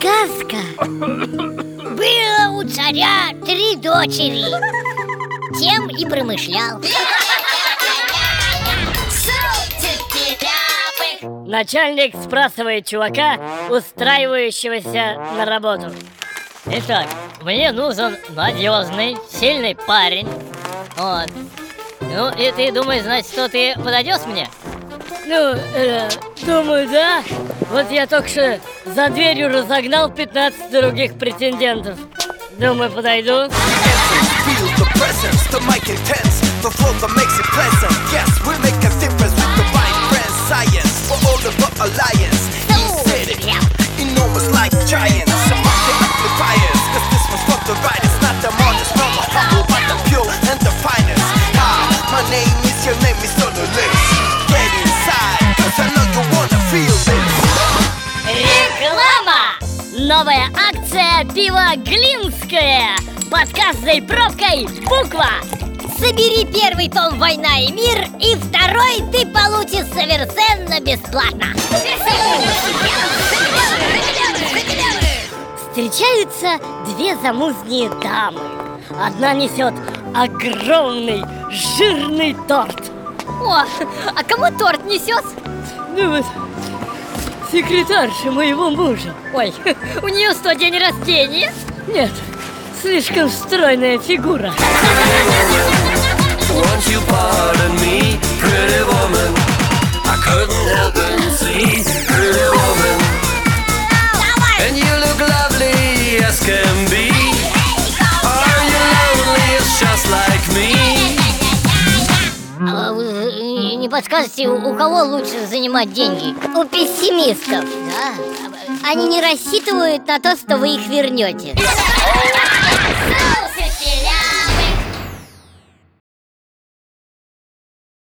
Сказка Было у царя три дочери. Тем и промышлял. Начальник спрашивает чувака, устраивающегося на работу. Итак, мне нужен надежный, сильный парень. Вот. Ну и ты думаешь, значит, что ты подойдешь мне? Ну, э, думаю, да Вот я только что за дверью разогнал 15 других претендентов Думаю, подойду. Science for all of the alliance. Новая акция пива Глинское Под каждой пробкой буква Собери первый том «Война и мир» И второй ты получишь совершенно бесплатно. Встречаются две замужние дамы. Одна несет огромный жирный торт. О, а кому торт несет? Ну вот, секретарша моего мужа. Ой, у нее что, день рождения? Нет, слишком стройная фигура. Won't you pardon me, подскажете, у у кого лучше занимать деньги? У пессимистов Да? Они не рассчитывают на то, что вы их вернете